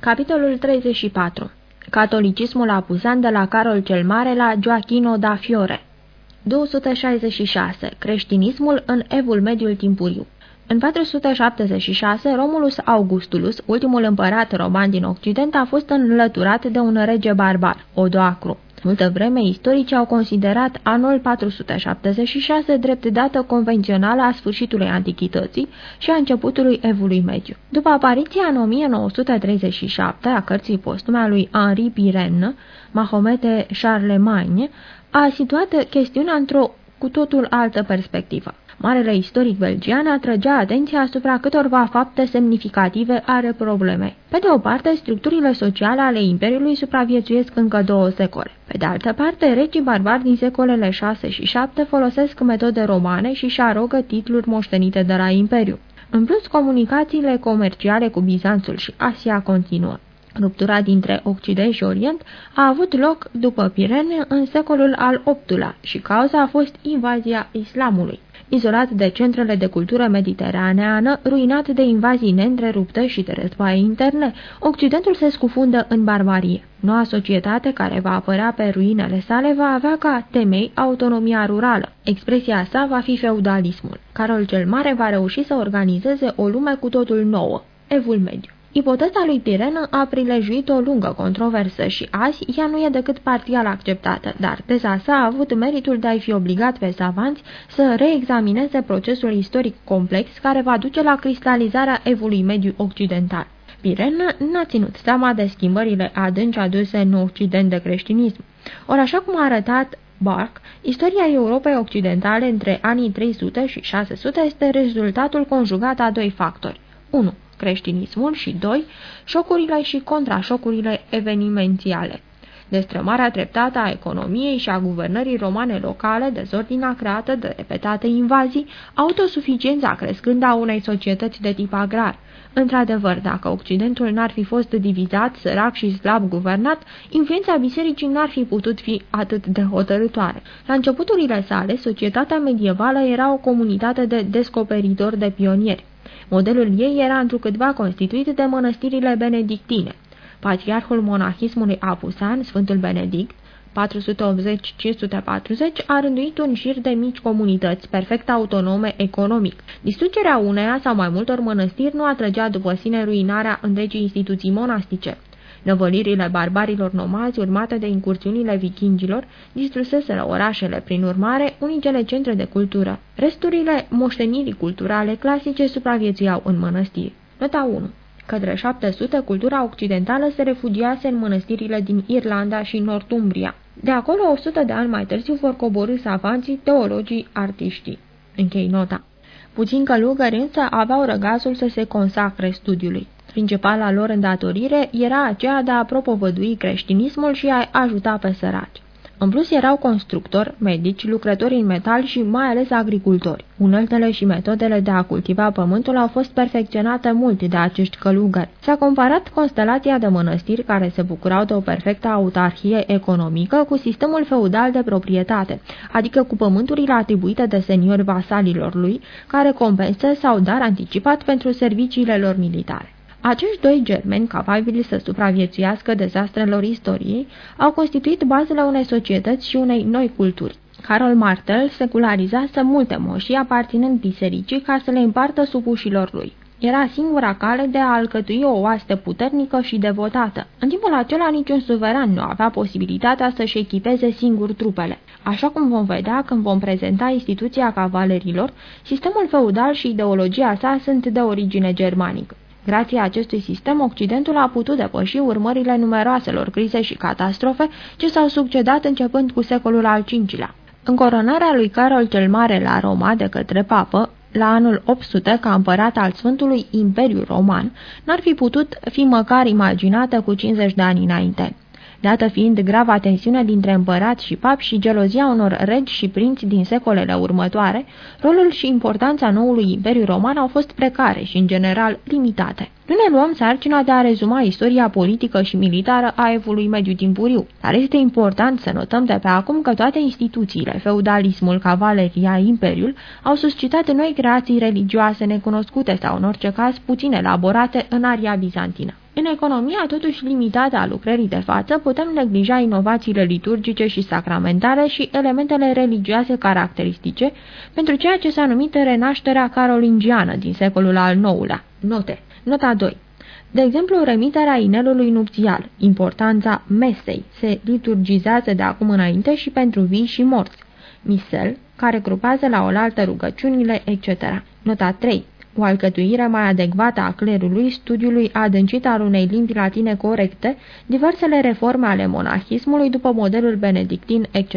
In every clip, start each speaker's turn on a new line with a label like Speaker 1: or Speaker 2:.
Speaker 1: Capitolul 34 Catolicismul apuzant de la Carol cel Mare la Gioachino da Fiore 266. Creștinismul în evul mediul timpuriu în 476, Romulus Augustulus, ultimul împărat roman din Occident, a fost înlăturat de un rege barbar, Odoacru. Multă vreme, istoricii au considerat anul 476 drept dată convențională a sfârșitului antichității și a începutului evului mediu. După apariția în 1937 a cărții postume a lui Henri Pirenne, Mahomete Charlemagne, a situat chestiunea într-o cu totul altă perspectivă. Marele istoric belgian atrăgea atenția asupra câtorva fapte semnificative ale problemei. Pe de o parte, structurile sociale ale Imperiului supraviețuiesc încă două secole. Pe de altă parte, regii barbari din secolele 6 și 7 folosesc metode romane și și arogă titluri moștenite de la Imperiu. În plus, comunicațiile comerciale cu Bizanțul și Asia continuă. Ruptura dintre Occident și Orient a avut loc după Pirene în secolul al VIII-lea și cauza a fost invazia islamului izolat de centrele de cultură mediteraneană, ruinat de invazii neîntrerupte și de războaie interne, Occidentul se scufundă în barbarie. Noua societate care va apărea pe ruinele sale va avea ca temei autonomia rurală. Expresia sa va fi feudalismul. Carol cel Mare va reuși să organizeze o lume cu totul nouă, evul mediu. Ipoteza lui Pirenă a prilejuit o lungă controversă și azi ea nu e decât parțial acceptată, dar teza sa a avut meritul de a-i fi obligat pe savanți să reexamineze procesul istoric complex care va duce la cristalizarea evului mediu occidental. Pirenă n-a ținut seama de schimbările adânci aduse în Occident de creștinism. Ori așa cum a arătat Bark, istoria Europei Occidentale între anii 300 și 600 este rezultatul conjugat a doi factori. 1 creștinismul și 2. Șocurile și contrașocurile evenimențiale. Destrămarea treptată a economiei și a guvernării romane locale, dezordinea creată de repetate invazii, autosuficiența crescând a unei societăți de tip agrar. Într-adevăr, dacă Occidentul n-ar fi fost divizat, sărac și slab guvernat, influența bisericii n-ar fi putut fi atât de hotărătoare. La începuturile sale, societatea medievală era o comunitate de descoperitori de pionieri. Modelul ei era întrucâtva constituit de mănăstirile benedictine. Patriarhul monahismului Apusan, Sfântul Benedict, 480-540, a rânduit un șir de mici comunități, perfect autonome economic. Distrugerea uneia sau mai multor mănăstiri nu atrăgea după sine ruinarea întregii instituții monastice. Năvălirile barbarilor nomazi, urmate de incursiunile vikingilor, distruseseră orașele, prin urmare, unicele centre de cultură. Resturile moștenirii culturale clasice supraviețuiau în mănăstiri. Nota 1 Către 700, cultura occidentală se refugiase în mănăstirile din Irlanda și Northumbria. De acolo, 100 de ani mai târziu, vor coborâ savanții, teologii, artiștii. Închei nota. Puțin călugări însă aveau răgazul să se consacre studiului. Principala lor îndatorire era aceea de a propovădui creștinismul și a ajuta pe săraci. În plus erau constructori, medici, lucrători în metal și mai ales agricultori. Uneltele și metodele de a cultiva pământul au fost perfecționate mult de acești călugări. S-a comparat constelația de mănăstiri care se bucurau de o perfectă autarhie economică cu sistemul feudal de proprietate, adică cu pământurile atribuite de seniori vasalilor lui, care compense sau dar anticipat pentru serviciile lor militare. Acești doi germeni, capabili să supraviețuiască dezastrelor istoriei, au constituit bazele unei societăți și unei noi culturi. Carol Martel secularizase multe moșii aparținând bisericii ca să le împartă supușilor lui. Era singura cale de a alcătui o oaste puternică și devotată. În timpul acela niciun suveran nu avea posibilitatea să-și echipeze singur trupele. Așa cum vom vedea când vom prezenta instituția cavalerilor, sistemul feudal și ideologia sa sunt de origine germanică. Grație acestui sistem, Occidentul a putut depăși urmările numeroaselor crize și catastrofe ce s-au succedat începând cu secolul al V-lea. Încoronarea lui Carol cel Mare la Roma de către papă, la anul 800 ca împărat al Sfântului Imperiu Roman, n-ar fi putut fi măcar imaginată cu 50 de ani înainte dată fiind grava tensiune dintre împărați și papi și gelozia unor regi și prinți din secolele următoare, rolul și importanța noului Imperiu Roman au fost precare și, în general, limitate. Nu ne luăm sarcina de a rezuma istoria politică și militară a evului mediu timpuriu, dar este important să notăm de pe acum că toate instituțiile, feudalismul, cavaleria, imperiul, au suscitat noi creații religioase necunoscute sau, în orice caz, puțin elaborate în aria bizantină. În economia totuși limitată a lucrării de față, putem neglija inovațiile liturgice și sacramentale și elementele religioase caracteristice pentru ceea ce s-a numit renașterea carolingiană din secolul al IX-lea. Note. Nota 2. De exemplu, remiterea inelului nupțial, importanța mesei, se liturgizează de acum înainte și pentru vii și morți. Misel, care grupează la oaltă rugăciunile, etc. Nota 3 o alcătuire mai adecvată a clerului, studiului adâncit al unei limbi latine corecte, diversele reforme ale monahismului după modelul benedictin, etc.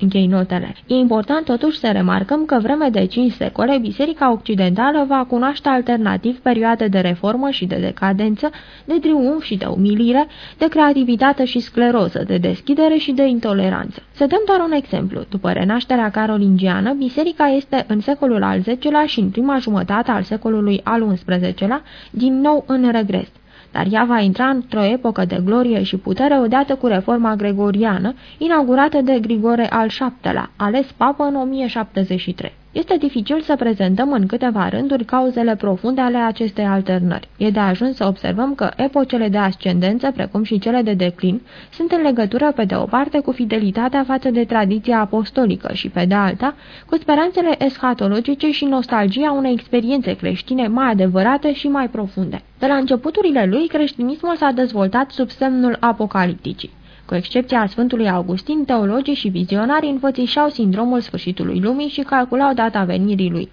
Speaker 1: Închei notele. E important totuși să remarcăm că vreme de 5 secole, Biserica Occidentală va cunoaște alternativ perioade de reformă și de decadență, de triumf și de umilire, de creativitate și scleroză, de deschidere și de intoleranță. Să dăm doar un exemplu. După renașterea carolingiană, biserica este în secolul al X-lea și în prima jumătate al secolului al XI-lea, din nou în regres, dar ea va intra într-o epocă de glorie și putere odată cu reforma gregoriană, inaugurată de Grigore al VII-lea, ales papă în 1073. Este dificil să prezentăm în câteva rânduri cauzele profunde ale acestei alternări. E de ajuns să observăm că epocele de ascendență, precum și cele de declin, sunt în legătură pe de o parte cu fidelitatea față de tradiția apostolică și pe de alta cu speranțele eschatologice și nostalgia unei experiențe creștine mai adevărate și mai profunde. De la începuturile lui, creștinismul s-a dezvoltat sub semnul apocalipticii. Cu excepția a Sfântului Augustin, teologii și vizionari înfățișau sindromul sfârșitului lumii și calculau data venirii lui.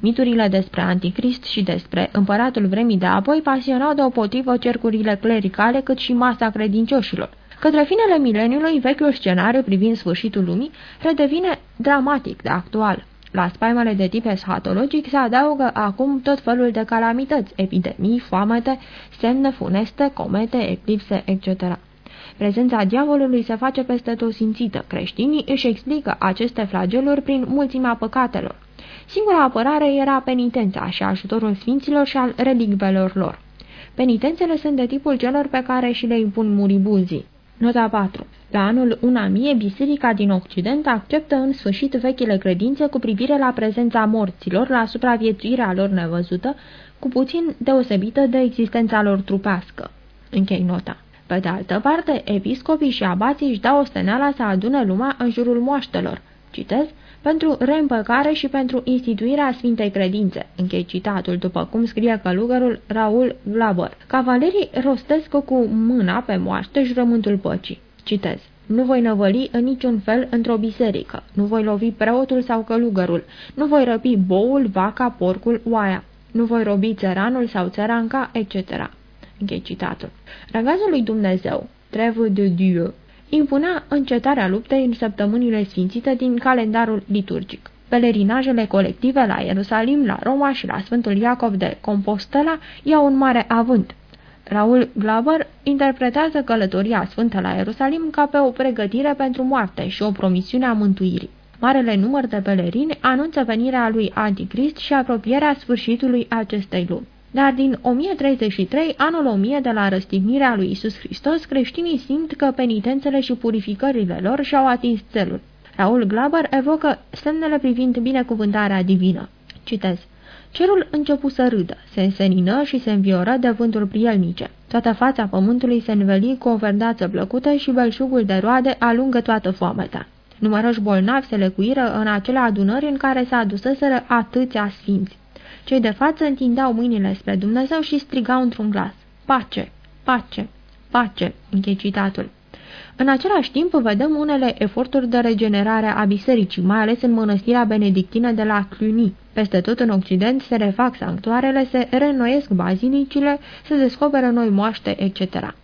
Speaker 1: Miturile despre Anticrist și despre împăratul vremii de apoi pasionau deopotrivă cercurile clericale cât și masa credincioșilor. Către finele mileniului, vechiul scenariu privind sfârșitul lumii redevine dramatic de actual. La spaimele de tip eschatologic se adaugă acum tot felul de calamități, epidemii, foamete, semne funeste, comete, eclipse, etc. Prezența diavolului se face peste tot simțită. Creștinii își explică aceste flageluri prin mulțimea păcatelor. Singura apărare era penitența și ajutorul sfinților și al relicvelor lor. Penitențele sunt de tipul celor pe care și le impun muribuzii. Nota 4. La anul unamie, biserica din Occident acceptă în sfârșit vechile credințe cu privire la prezența morților, la supraviețuirea lor nevăzută, cu puțin deosebită de existența lor trupească. Închei nota. Pe de altă parte, episcopii și abații își dau osteneala să adune lumea în jurul moaștelor. Citez, pentru reîmpăcare și pentru instituirea Sfintei Credințe. Închei citatul, după cum scrie călugărul Raul Glaber. Cavalerii rostesc cu mâna pe moaște jurământul păcii. Citez. Nu voi năvăli în niciun fel într-o biserică. Nu voi lovi preotul sau călugărul. Nu voi răpi boul, vaca, porcul, oaia. Nu voi robi țăranul sau țăranca, etc. Închei citatul. Răgazul lui Dumnezeu, Trevul de Dieu, impunea încetarea luptei în săptămânile sfințite din calendarul liturgic. Pelerinajele colective la Ierusalim, la Roma și la Sfântul Iacov de Compostela iau un mare avânt. Raul Glaber interpretează călătoria sfântă la Ierusalim ca pe o pregătire pentru moarte și o promisiune a mântuirii. Marele număr de pelerini anunță venirea lui Anticrist și apropierea sfârșitului acestei lumi. Dar din 1033, anul 1000 de la răstignirea lui Isus Hristos, creștinii simt că penitențele și purificările lor și-au atins țelul. Raul Glaber evocă semnele privind binecuvântarea divină. Citez. Cerul începu să râdă, se însenină și se învioră de vânturi prielnice. Toată fața pământului se înveli cu o verdață plăcută și belșugul de roade alungă toată foamea. Număroși bolnavi se lecuiră în acele adunări în care s-a aduseseră atâția sfinți. Cei de față întindeau mâinile spre Dumnezeu și strigau într-un glas. Pace! Pace! Pace! Închei citatul. În același timp, vedem unele eforturi de regenerare a bisericii, mai ales în mănăstirea benedictină de la Cluny. Peste tot în Occident se refac sanctuarele, se reînnoiesc bazilicile, se descoperă noi moaște, etc.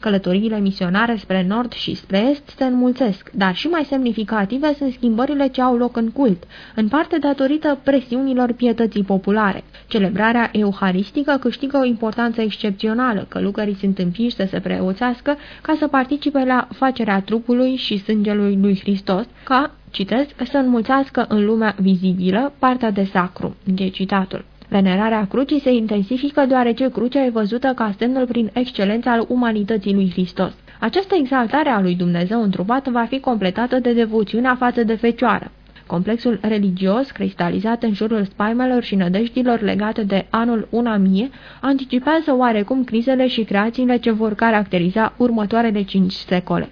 Speaker 1: Călătoriile misionare spre nord și spre est se înmulțesc, dar și mai semnificative sunt schimbările ce au loc în cult, în parte datorită presiunilor pietății populare. Celebrarea euharistică câștigă o importanță excepțională, călugării sunt împiși să se preoțească ca să participe la facerea trupului și sângelui lui Hristos, ca, citesc, să înmulțească în lumea vizibilă partea de sacru. Închei citatul. Venerarea crucii se intensifică deoarece crucea e văzută ca semnul prin excelență al umanității lui Hristos. Această exaltare a lui Dumnezeu întrupat va fi completată de devoțiunea față de Fecioară. Complexul religios, cristalizat în jurul spaimelor și nădejdilor legate de anul 1000, anticipează oarecum crizele și creațiile ce vor caracteriza următoarele cinci secole.